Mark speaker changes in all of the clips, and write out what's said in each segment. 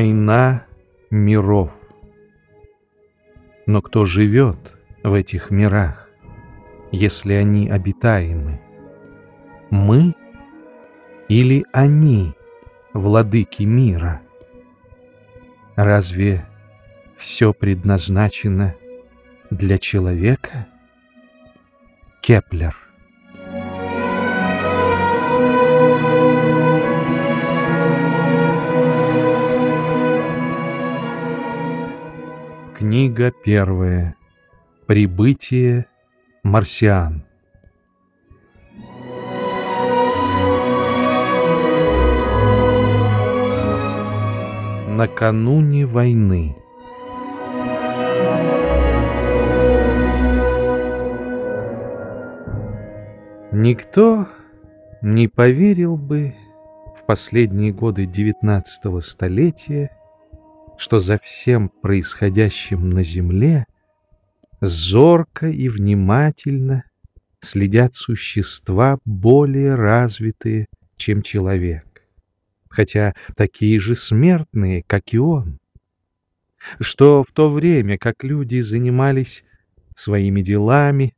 Speaker 1: Война миров. Но кто живет в этих мирах, если они обитаемы? Мы или они, владыки мира? Разве все предназначено для человека? Кеплер Книга первая. Прибытие марсиан. Накануне войны. Никто не поверил бы в последние годы девятнадцатого столетия что за всем происходящим на земле зорко и внимательно следят существа более развитые, чем человек, хотя такие же смертные, как и он. Что в то время, как люди занимались своими делами,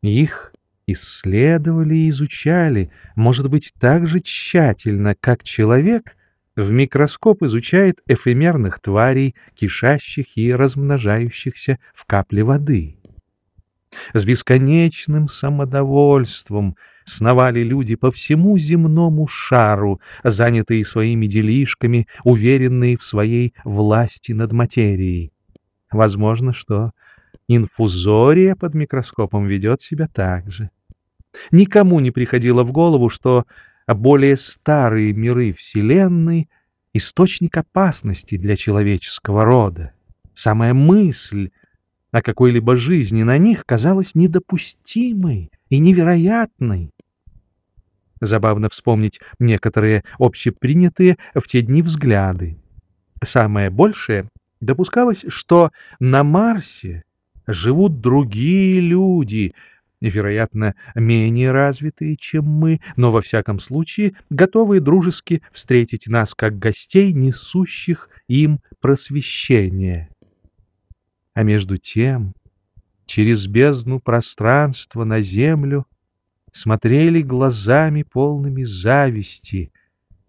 Speaker 1: их исследовали и изучали, может быть, так же тщательно, как человек — в микроскоп изучает эфемерных тварей, кишащих и размножающихся в капле воды. С бесконечным самодовольством сновали люди по всему земному шару, занятые своими делишками, уверенные в своей власти над материей. Возможно, что инфузория под микроскопом ведет себя так же. Никому не приходило в голову, что а более старые миры Вселенной — источник опасности для человеческого рода. Самая мысль о какой-либо жизни на них казалась недопустимой и невероятной. Забавно вспомнить некоторые общепринятые в те дни взгляды. Самое большее допускалось, что на Марсе живут другие люди — вероятно, менее развитые, чем мы, но во всяком случае готовые дружески встретить нас как гостей, несущих им просвещение. А между тем, через бездну пространства на землю смотрели глазами полными зависти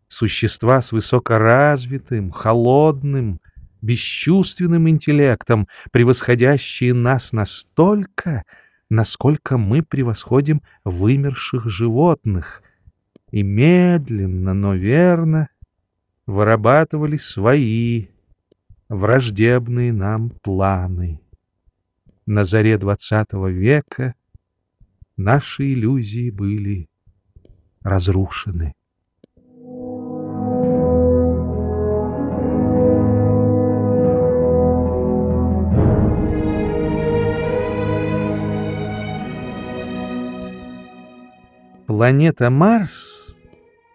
Speaker 1: существа с высокоразвитым, холодным, бесчувственным интеллектом, превосходящие нас настолько, насколько мы превосходим вымерших животных, и медленно, но верно вырабатывали свои враждебные нам планы. На заре двадцатого века наши иллюзии были разрушены. Планета Марс,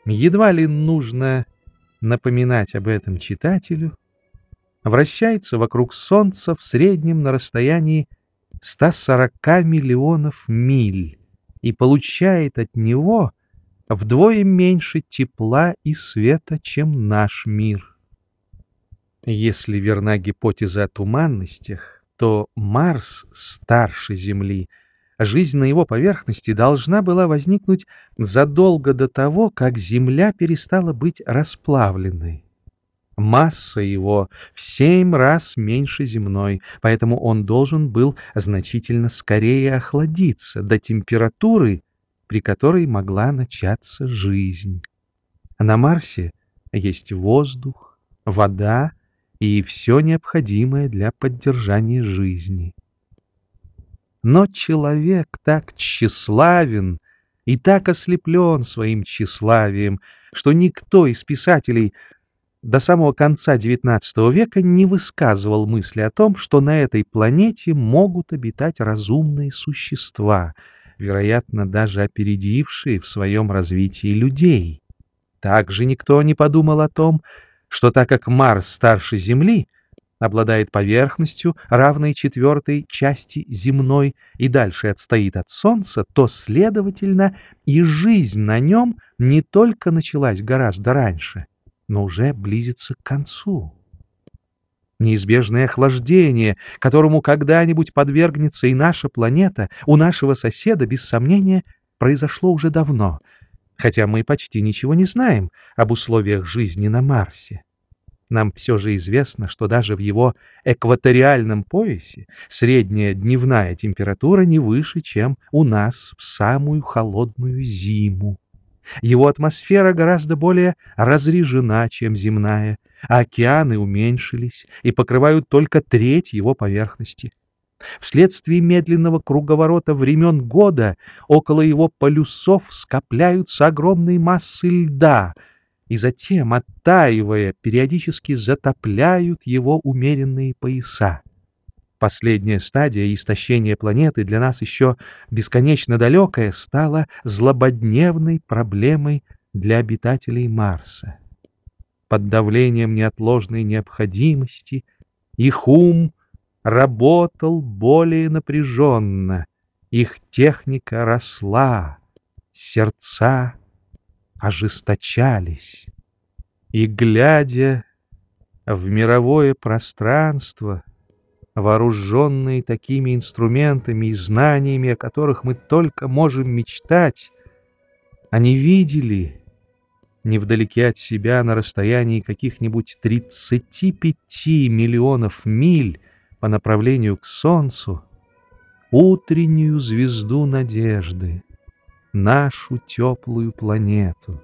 Speaker 1: едва ли нужно напоминать об этом читателю, вращается вокруг Солнца в среднем на расстоянии 140 миллионов миль и получает от него вдвое меньше тепла и света, чем наш мир. Если верна гипотеза о туманностях, то Марс старше Земли — жизнь на его поверхности должна была возникнуть задолго до того, как Земля перестала быть расплавленной. Масса его в семь раз меньше земной, поэтому он должен был значительно скорее охладиться до температуры, при которой могла начаться жизнь. На Марсе есть воздух, вода и все необходимое для поддержания жизни. Но человек так тщеславен и так ослеплен своим тщеславием, что никто из писателей до самого конца XIX века не высказывал мысли о том, что на этой планете могут обитать разумные существа, вероятно, даже опередившие в своем развитии людей. Также никто не подумал о том, что так как Марс старше Земли — обладает поверхностью, равной четвертой части земной, и дальше отстоит от Солнца, то, следовательно, и жизнь на нем не только началась гораздо раньше, но уже близится к концу. Неизбежное охлаждение, которому когда-нибудь подвергнется и наша планета, у нашего соседа, без сомнения, произошло уже давно, хотя мы почти ничего не знаем об условиях жизни на Марсе. Нам все же известно, что даже в его экваториальном поясе средняя дневная температура не выше, чем у нас в самую холодную зиму. Его атмосфера гораздо более разрежена, чем земная, а океаны уменьшились и покрывают только треть его поверхности. Вследствие медленного круговорота времен года около его полюсов скопляются огромные массы льда и затем, оттаивая, периодически затопляют его умеренные пояса. Последняя стадия истощения планеты для нас еще бесконечно далекая стала злободневной проблемой для обитателей Марса. Под давлением неотложной необходимости их ум работал более напряженно, их техника росла, сердца ожесточались. И, глядя в мировое пространство, вооруженные такими инструментами и знаниями, о которых мы только можем мечтать, они видели невдалеке от себя на расстоянии каких-нибудь 35 миллионов миль по направлению к Солнцу утреннюю звезду надежды, нашу теплую планету,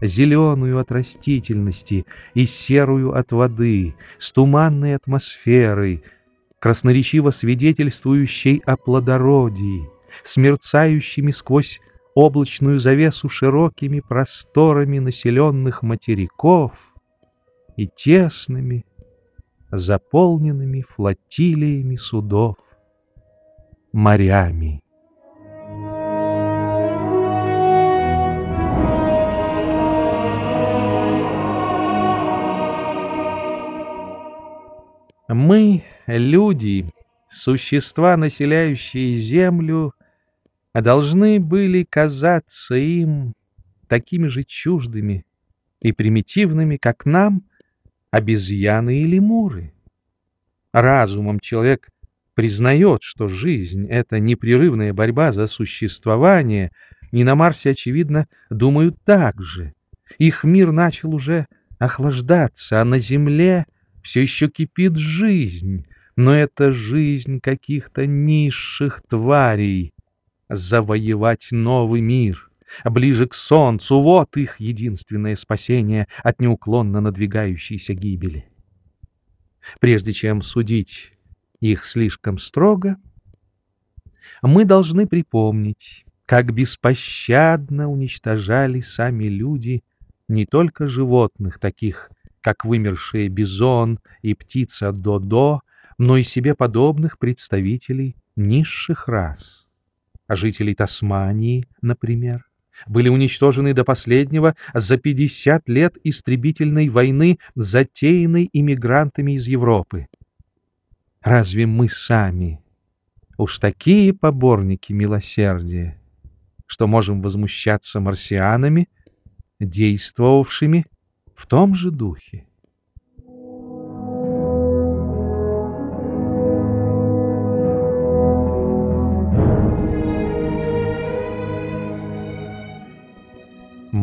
Speaker 1: зеленую от растительности и серую от воды, с туманной атмосферой, красноречиво свидетельствующей о плодородии, с мерцающими сквозь облачную завесу широкими просторами населенных материков и тесными, заполненными флотилиями судов, морями. Мы, люди, существа, населяющие Землю, должны были казаться им такими же чуждыми и примитивными, как нам — обезьяны и лемуры. Разумом человек признает, что жизнь — это непрерывная борьба за существование, и на Марсе, очевидно, думают так же. Их мир начал уже охлаждаться, а на Земле все еще кипит жизнь, но это жизнь каких-то низших тварей. Завоевать новый мир — ближе к солнцу, вот их единственное спасение от неуклонно надвигающейся гибели. Прежде чем судить их слишком строго, мы должны припомнить, как беспощадно уничтожали сами люди не только животных, таких как вымершие бизон и птица Додо, но и себе подобных представителей низших рас, а жителей Тасмании, например были уничтожены до последнего за 50 лет истребительной войны, затеянной иммигрантами из Европы. Разве мы сами уж такие поборники милосердия, что можем возмущаться марсианами, действовавшими в том же духе?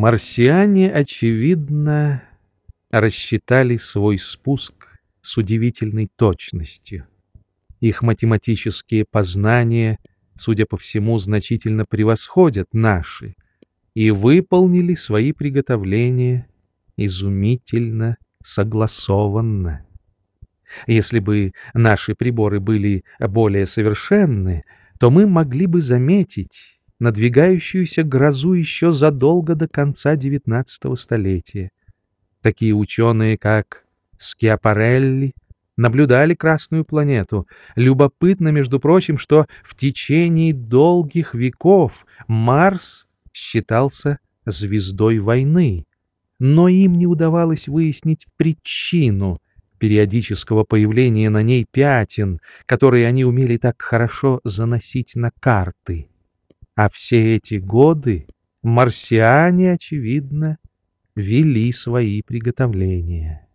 Speaker 1: Марсиане, очевидно, рассчитали свой спуск с удивительной точностью. Их математические познания, судя по всему, значительно превосходят наши и выполнили свои приготовления изумительно согласованно. Если бы наши приборы были более совершенны, то мы могли бы заметить, надвигающуюся грозу еще задолго до конца XIX столетия. Такие ученые, как Скиапарелли, наблюдали Красную планету. Любопытно, между прочим, что в течение долгих веков Марс считался звездой войны, но им не удавалось выяснить причину периодического появления на ней пятен, которые они умели так хорошо заносить на карты. А все эти годы марсиане, очевидно, вели свои приготовления.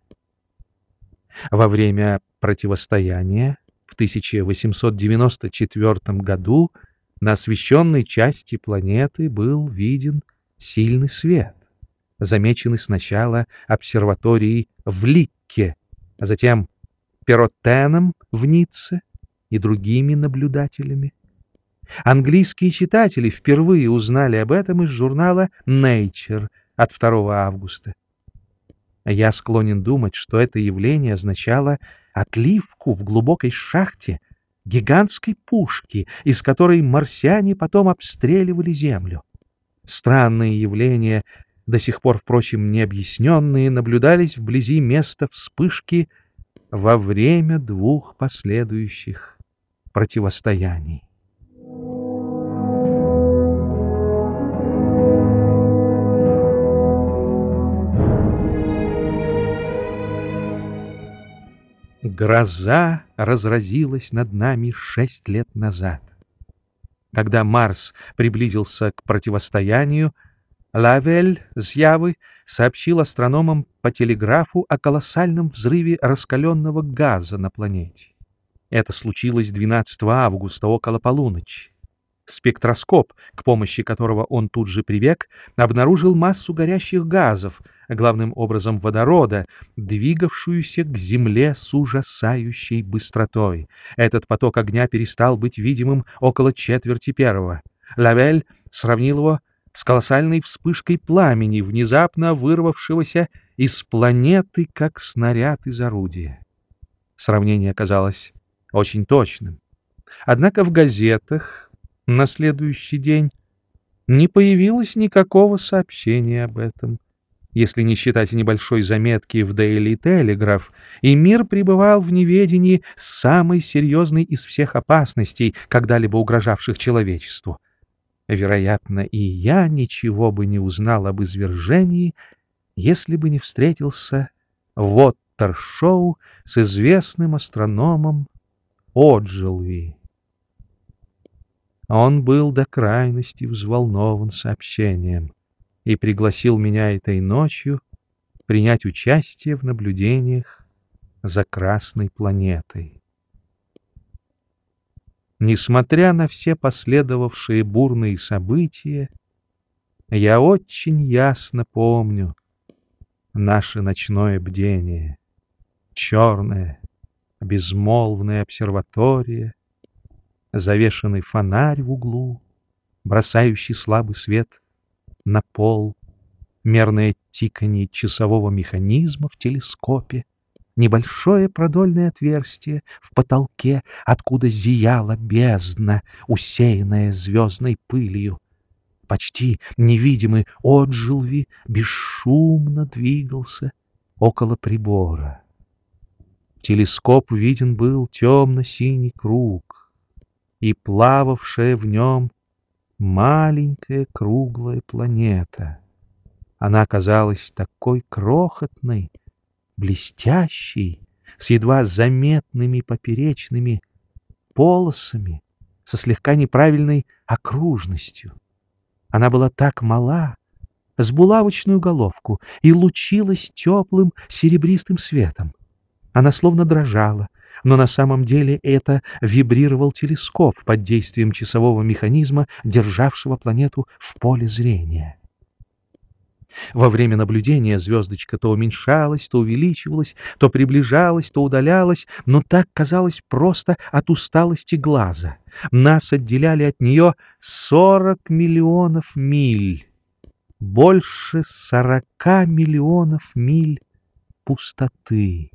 Speaker 1: Во время противостояния в 1894 году на освещенной части планеты был виден сильный свет, замеченный сначала обсерваторией в Ликке, а затем Перотеном в Ницце и другими наблюдателями. Английские читатели впервые узнали об этом из журнала Nature от 2 августа. Я склонен думать, что это явление означало отливку в глубокой шахте гигантской пушки, из которой марсиане потом обстреливали Землю. Странные явления, до сих пор, впрочем, необъясненные, наблюдались вблизи места вспышки во время двух последующих противостояний. Гроза разразилась над нами шесть лет назад. Когда Марс приблизился к противостоянию, Лавель с Явы сообщил астрономам по телеграфу о колоссальном взрыве раскаленного газа на планете. Это случилось 12 августа около полуночи. Спектроскоп, к помощи которого он тут же прибег, обнаружил массу горящих газов, главным образом водорода, двигавшуюся к Земле с ужасающей быстротой. Этот поток огня перестал быть видимым около четверти первого. Лавель сравнил его с колоссальной вспышкой пламени, внезапно вырвавшегося из планеты, как снаряд из орудия. Сравнение оказалось очень точным. Однако в газетах на следующий день не появилось никакого сообщения об этом, если не считать небольшой заметки в Daily Telegraph, и мир пребывал в неведении самой серьезной из всех опасностей, когда-либо угрожавших человечеству. Вероятно, и я ничего бы не узнал об извержении, если бы не встретился в Оттер-шоу с известным астрономом Оджилви. Он был до крайности взволнован сообщением и пригласил меня этой ночью принять участие в наблюдениях за Красной планетой. Несмотря на все последовавшие бурные события, я очень ясно помню наше ночное бдение, черная, безмолвная обсерватория, завешенный фонарь в углу, бросающий слабый свет на пол, мерное тиканье часового механизма в телескопе, небольшое продольное отверстие в потолке, откуда зияла бездна, усеянная звездной пылью. Почти невидимый отжилви бесшумно двигался около прибора. телескоп виден был темно-синий круг, и плававшая в нем маленькая круглая планета. Она казалась такой крохотной, блестящей, с едва заметными поперечными полосами, со слегка неправильной окружностью. Она была так мала, с булавочную головку, и лучилась теплым серебристым светом. Она словно дрожала, но на самом деле это вибрировал телескоп под действием часового механизма, державшего планету в поле зрения. Во время наблюдения звездочка то уменьшалась, то увеличивалась, то приближалась, то удалялась, но так казалось просто от усталости глаза. Нас отделяли от нее 40 миллионов миль. Больше 40 миллионов миль пустоты.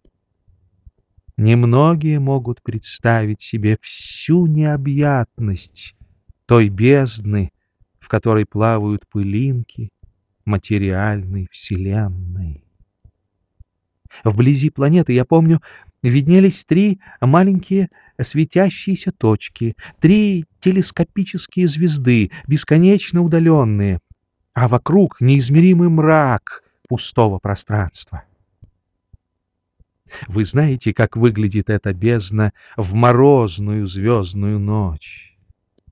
Speaker 1: Немногие могут представить себе всю необъятность той бездны, в которой плавают пылинки материальной вселенной. Вблизи планеты, я помню, виднелись три маленькие светящиеся точки, три телескопические звезды, бесконечно удаленные, а вокруг неизмеримый мрак пустого пространства. Вы знаете, как выглядит эта бездна в морозную звездную ночь.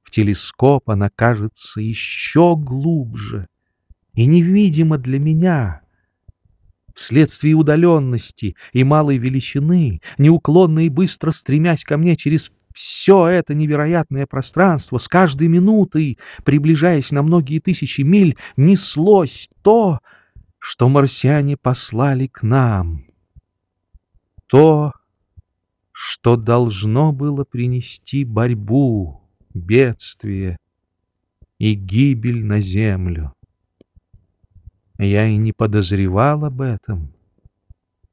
Speaker 1: В телескоп она кажется еще глубже и невидима для меня, вследствие удаленности и малой величины, неуклонно и быстро стремясь ко мне через все это невероятное пространство, с каждой минутой, приближаясь на многие тысячи миль, неслось то, что марсиане послали к нам. То, что должно было принести борьбу, бедствие и гибель на землю. Я и не подозревал об этом,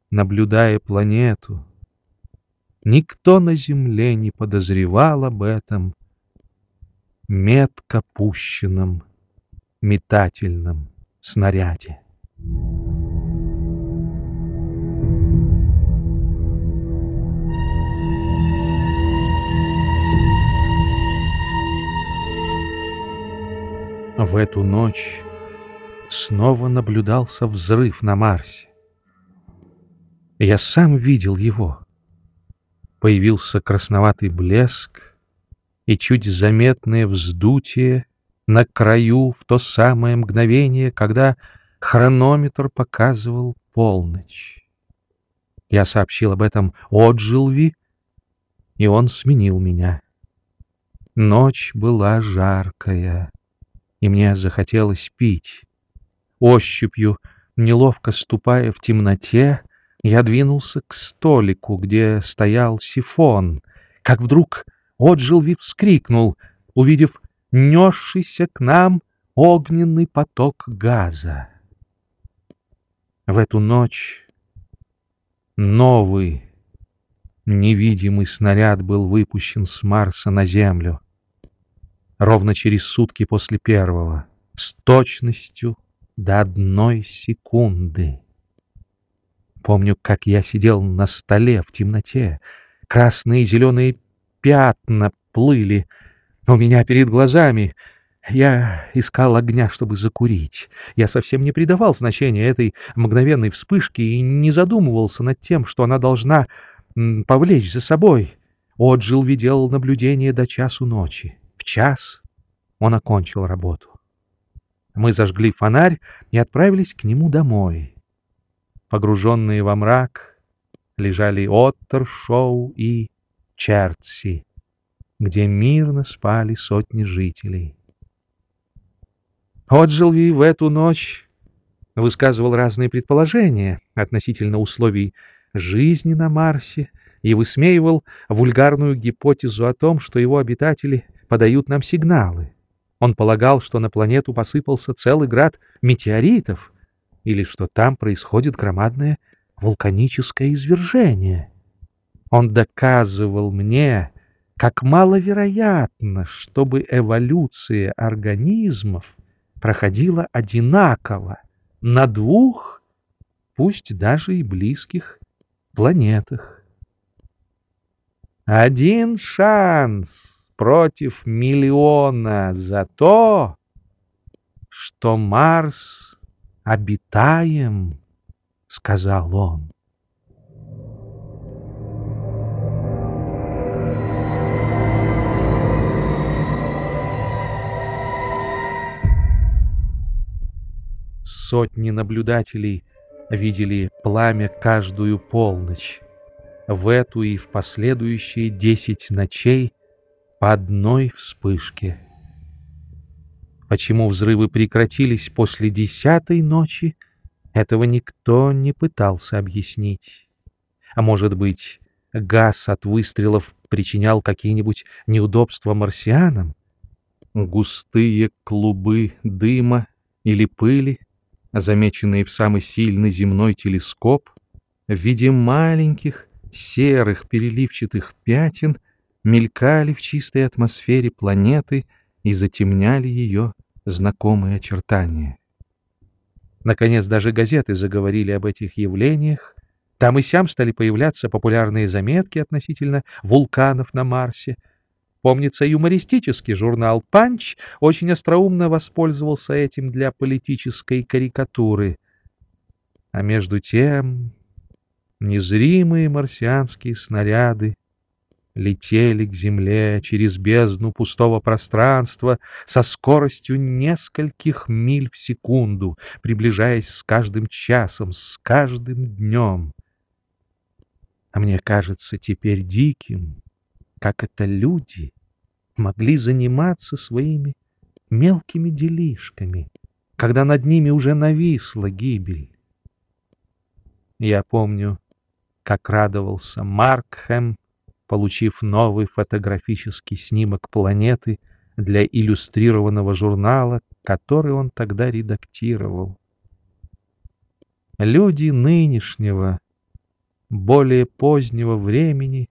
Speaker 1: наблюдая планету. Никто на Земле не подозревал об этом метко пущенном метательном снаряде. В эту ночь снова наблюдался взрыв на Марсе. Я сам видел его. Появился красноватый блеск и чуть заметное вздутие на краю в то самое мгновение, когда хронометр показывал полночь. Я сообщил об этом Отжилви, и он сменил меня. Ночь была жаркая, и мне захотелось пить. Ощупью, неловко ступая в темноте, я двинулся к столику, где стоял сифон, как вдруг Отжилви вскрикнул, увидев несшийся к нам огненный поток газа. В эту ночь новый невидимый снаряд был выпущен с Марса на Землю. Ровно через сутки после первого, с точностью до одной секунды. Помню, как я сидел на столе в темноте. Красные и зеленые пятна плыли у меня перед глазами. Я искал огня, чтобы закурить. Я совсем не придавал значения этой мгновенной вспышке и не задумывался над тем, что она должна повлечь за собой. Отжил видел наблюдение до часу ночи. В час он окончил работу. Мы зажгли фонарь и отправились к нему домой. Погруженные во мрак лежали Оттершоу и Черци, где мирно спали сотни жителей. Отжилви в эту ночь высказывал разные предположения относительно условий жизни на Марсе и высмеивал вульгарную гипотезу о том, что его обитатели подают нам сигналы. Он полагал, что на планету посыпался целый град метеоритов, или что там происходит громадное вулканическое извержение. Он доказывал мне, как маловероятно, чтобы эволюция организмов проходила одинаково на двух, пусть даже и близких, планетах. Один шанс против миллиона за то, что Марс обитаем, — сказал он. Сотни наблюдателей видели пламя каждую полночь. В эту и в последующие десять ночей по одной вспышке. Почему взрывы прекратились после десятой ночи, этого никто не пытался объяснить. А может быть, газ от выстрелов причинял какие-нибудь неудобства марсианам? Густые клубы дыма или пыли, замеченные в самый сильный земной телескоп, в виде маленьких серых переливчатых пятен мелькали в чистой атмосфере планеты и затемняли ее знакомые очертания. Наконец, даже газеты заговорили об этих явлениях. Там и сям стали появляться популярные заметки относительно вулканов на Марсе. Помнится, юмористический журнал «Панч» очень остроумно воспользовался этим для политической карикатуры. А между тем незримые марсианские снаряды летели к Земле через бездну пустого пространства со скоростью нескольких миль в секунду, приближаясь с каждым часом, с каждым днем. А мне кажется теперь диким, как это люди могли заниматься своими мелкими делишками, когда над ними уже нависла гибель. Я помню, как радовался Маркхэм, получив новый фотографический снимок планеты для иллюстрированного журнала, который он тогда редактировал. Люди нынешнего, более позднего времени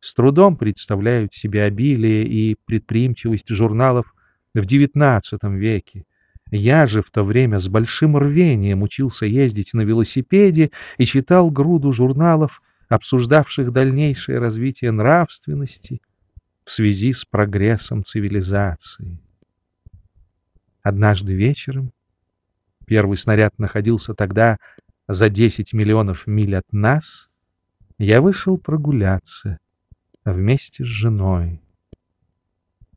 Speaker 1: с трудом представляют себе обилие и предприимчивость журналов в XIX веке. Я же в то время с большим рвением учился ездить на велосипеде и читал груду журналов, обсуждавших дальнейшее развитие нравственности в связи с прогрессом цивилизации. Однажды вечером, первый снаряд находился тогда за 10 миллионов миль от нас, я вышел прогуляться вместе с женой.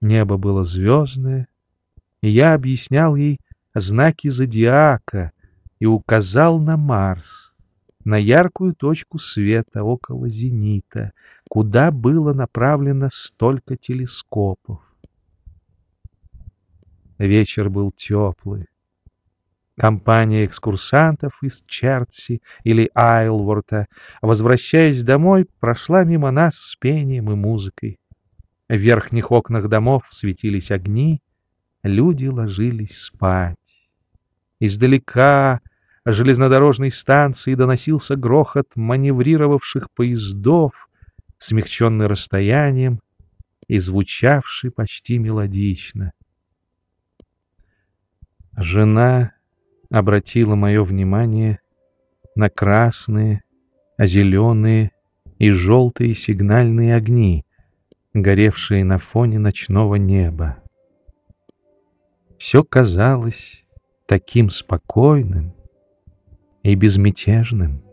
Speaker 1: Небо было звездное, и я объяснял ей знаки зодиака и указал на Марс, на яркую точку света около зенита, куда было направлено столько телескопов. Вечер был теплый. Компания экскурсантов из Чертси или Айлворта, возвращаясь домой, прошла мимо нас с пением и музыкой. В верхних окнах домов светились огни, люди ложились спать. Издалека железнодорожной станции доносился грохот маневрировавших поездов, смягченный расстоянием и звучавший почти мелодично. Жена обратила мое внимание на красные, зеленые и желтые сигнальные огни, горевшие на фоне ночного неба. Все казалось таким спокойным и безмятежным.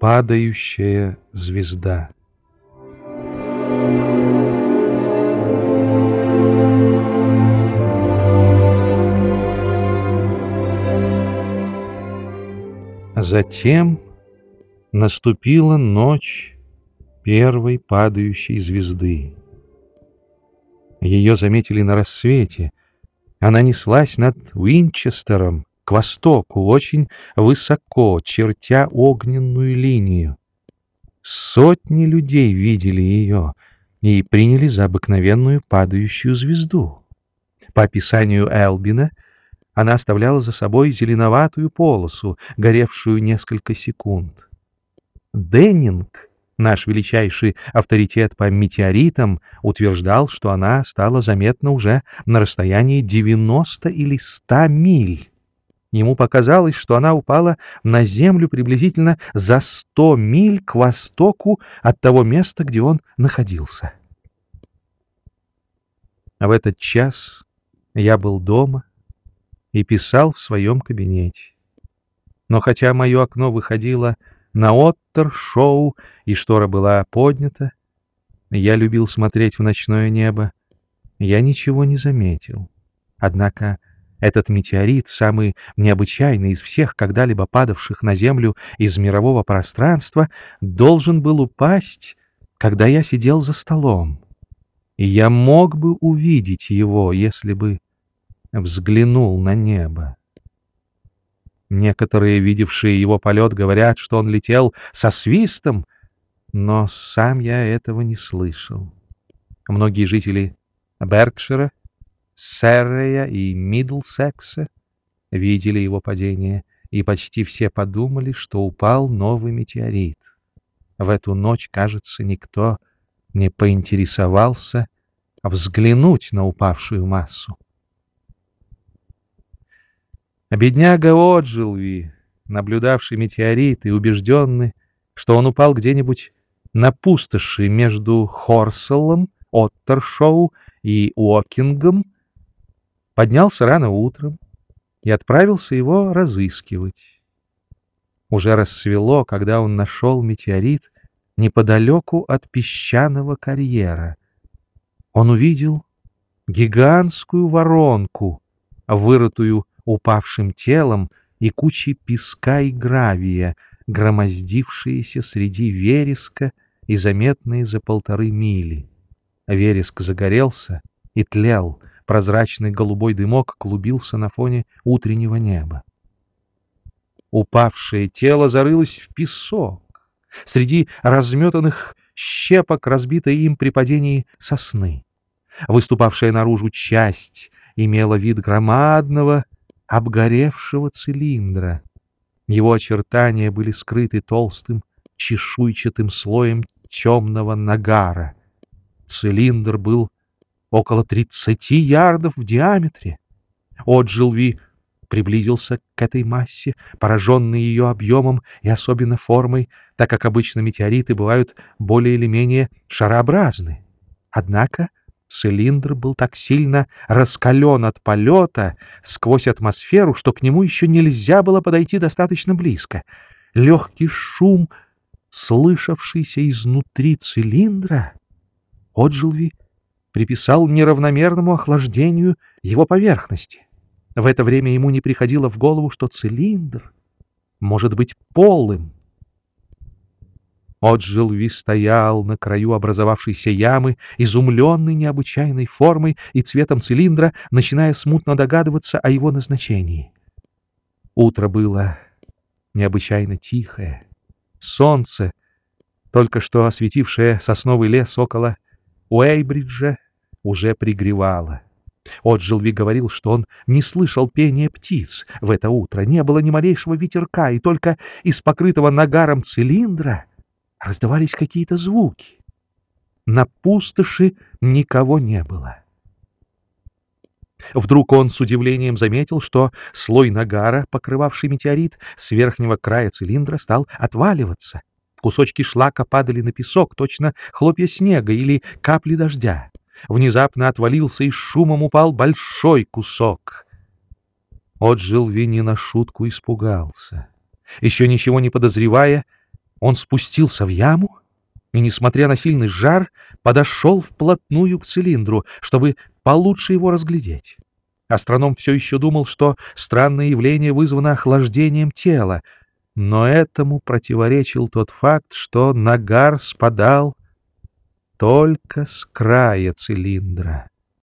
Speaker 1: Падающая звезда. Затем наступила ночь первой падающей звезды. Ее заметили на рассвете. Она неслась над Уинчестером, к востоку, очень высоко, чертя огненную линию. Сотни людей видели ее и приняли за обыкновенную падающую звезду. По описанию Элбина, она оставляла за собой зеленоватую полосу, горевшую несколько секунд. Деннинг, наш величайший авторитет по метеоритам, утверждал, что она стала заметна уже на расстоянии 90 или 100 миль. Ему показалось, что она упала на землю приблизительно за сто миль к востоку от того места, где он находился. А в этот час я был дома и писал в своем кабинете. Но хотя мое окно выходило на Оттер-шоу и штора была поднята, я любил смотреть в ночное небо, я ничего не заметил. Однако этот метеорит, самый необычайный из всех когда-либо падавших на Землю из мирового пространства, должен был упасть, когда я сидел за столом. И я мог бы увидеть его, если бы взглянул на небо. Некоторые, видевшие его полет, говорят, что он летел со свистом, но сам я этого не слышал. Многие жители Беркшира Серрея и Мидлсекса видели его падение, и почти все подумали, что упал новый метеорит. В эту ночь, кажется, никто не поинтересовался взглянуть на упавшую массу. Бедняга Оджилви, наблюдавший метеорит и убежденный, что он упал где-нибудь на пустоши между Хорселом, Оттершоу и Уокингом, поднялся рано утром и отправился его разыскивать. Уже рассвело, когда он нашел метеорит неподалеку от песчаного карьера. Он увидел гигантскую воронку, вырытую упавшим телом и кучей песка и гравия, громоздившиеся среди вереска и заметные за полторы мили. Вереск загорелся и тлел, прозрачный голубой дымок клубился на фоне утреннего неба. Упавшее тело зарылось в песок. Среди разметанных щепок, разбитой им при падении сосны. Выступавшая наружу часть имела вид громадного, обгоревшего цилиндра. Его очертания были скрыты толстым, чешуйчатым слоем темного нагара. Цилиндр был около тридцати ярдов в диаметре. Отжилви приблизился к этой массе, пораженный ее объемом и особенно формой, так как обычно метеориты бывают более или менее шарообразны. Однако цилиндр был так сильно раскален от полета сквозь атмосферу, что к нему еще нельзя было подойти достаточно близко. Легкий шум, слышавшийся изнутри цилиндра, Отжилви приписал неравномерному охлаждению его поверхности. В это время ему не приходило в голову, что цилиндр может быть полым. Отжилви стоял на краю образовавшейся ямы, изумленный необычайной формой и цветом цилиндра, начиная смутно догадываться о его назначении. Утро было необычайно тихое. Солнце, только что осветившее сосновый лес около Уэйбриджа, уже пригревало. Отжилви говорил, что он не слышал пения птиц в это утро, не было ни малейшего ветерка, и только из покрытого нагаром цилиндра раздавались какие-то звуки. На пустоши никого не было. Вдруг он с удивлением заметил, что слой нагара, покрывавший метеорит, с верхнего края цилиндра стал отваливаться. Кусочки шлака падали на песок, точно хлопья снега или капли дождя. Внезапно отвалился и шумом упал большой кусок. Отжилви не на шутку испугался. Еще ничего не подозревая, он спустился в яму и, несмотря на сильный жар, подошел вплотную к цилиндру, чтобы получше его разглядеть. Астроном все еще думал, что странное явление вызвано охлаждением тела, но этому противоречил тот факт, что нагар спадал только с края цилиндра.